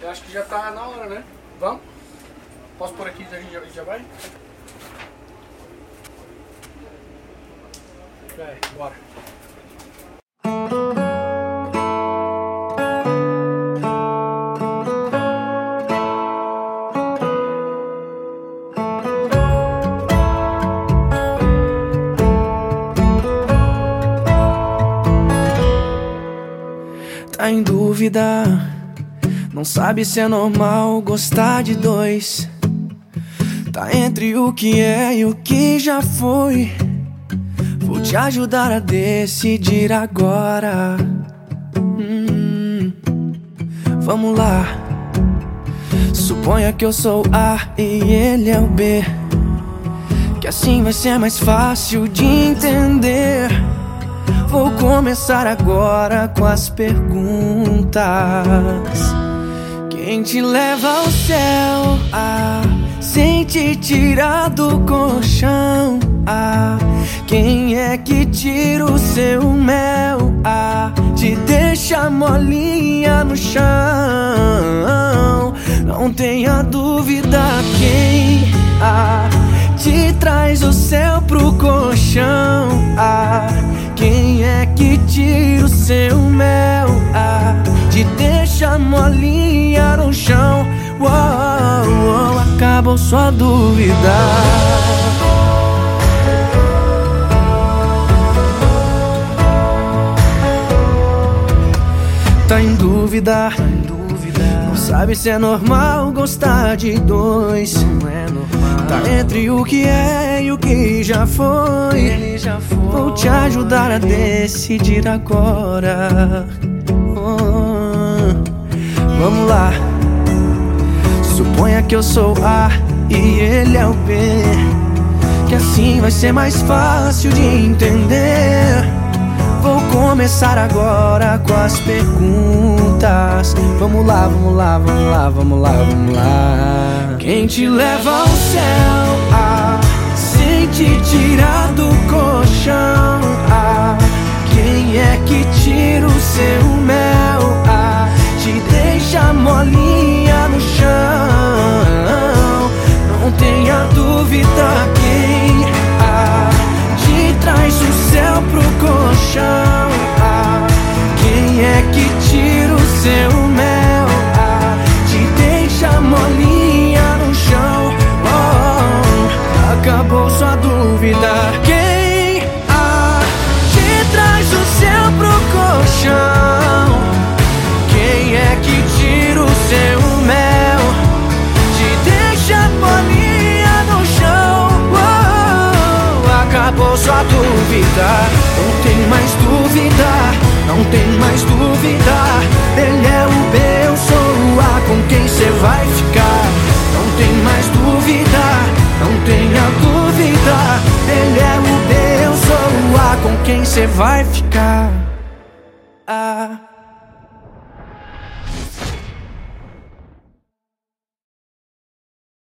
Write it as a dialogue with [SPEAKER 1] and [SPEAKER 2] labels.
[SPEAKER 1] Eu acho que já tá na hora, né? Vamos? Posso por aqui e a gente já, já vai? É, bora.
[SPEAKER 2] Tá em dúvida, não sabe se é normal gostar de dois. Tá entre o que é e o que já foi. Vou te ajudar a decidir agora. Hum, vamos lá. Suponha que eu sou A e ele é o B. Que assim vai ser mais fácil de entender. Vou começar agora com as perguntas. Quem te leva ao céu? Ah, sem te tirar do colchão? Ah, quem é que tira o seu mel? Ah, te deixa molinha no chão? Não tenha dúvida quem ah, te traz o céu pro colchão? Ah, quem é que tira o seu mel? Ah, te deixa molinha uou, acabou sua dúvida. Tá em dúvida, não sabe se é normal gostar de dois. Não é normal. Tá entre o que é e o que já foi.
[SPEAKER 3] Ele já foi.
[SPEAKER 2] Vou te ajudar a decidir agora. Oh, vamos lá. Suponha que eu sou A e ele é o B. Que assim vai ser mais fácil de entender. Vou começar agora com as perguntas. Vamos lá, vamos lá, vamos lá, vamos lá, vamos lá. Quem te leva ao céu? Ah, sem te tirar do colchão? Ah, quem é que tira o seu mel? Colchão? Acabou sua dúvida. Não tem mais dúvida, não tem mais dúvida. Ele é o B, eu sou o A com quem cê vai ficar. Não tem mais dúvida, não tenha dúvida. Ele é o B, eu sou o A com quem cê vai ficar. Ah.